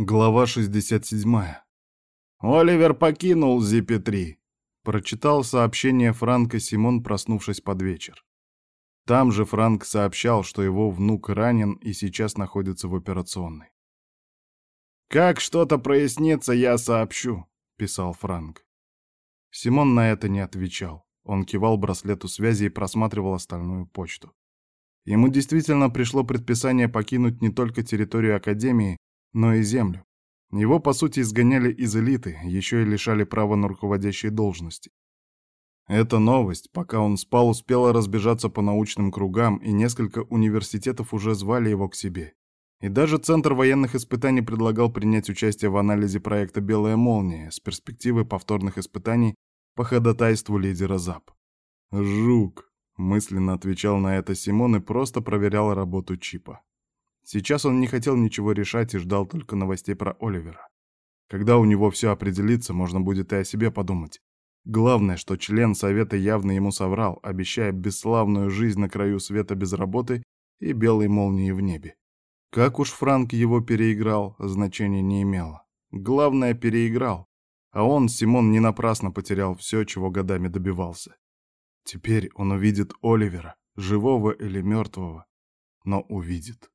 Глава 67. «Оливер покинул Зипи-3», — прочитал сообщение Франка Симон, проснувшись под вечер. Там же Франк сообщал, что его внук ранен и сейчас находится в операционной. «Как что-то прояснится, я сообщу», — писал Франк. Симон на это не отвечал. Он кивал браслету связи и просматривал остальную почту. Ему действительно пришло предписание покинуть не только территорию Академии, но и землю. Его, по сути, изгоняли из элиты, еще и лишали права на руководящие должности. Эта новость, пока он спал, успела разбежаться по научным кругам, и несколько университетов уже звали его к себе. И даже Центр военных испытаний предлагал принять участие в анализе проекта «Белая молния» с перспективой повторных испытаний по ходатайству лидера ЗАП. «Жук», — мысленно отвечал на это Симон и просто проверял работу чипа. Сейчас он не хотел ничего решать и ждал только новостей про Оливера. Когда у него все определится, можно будет и о себе подумать. Главное, что член совета явно ему соврал, обещая бесславную жизнь на краю света без работы и белой молнии в небе. Как уж Франк его переиграл, значения не имело. Главное, переиграл. А он, Симон, не напрасно потерял все, чего годами добивался. Теперь он увидит Оливера, живого или мертвого, но увидит.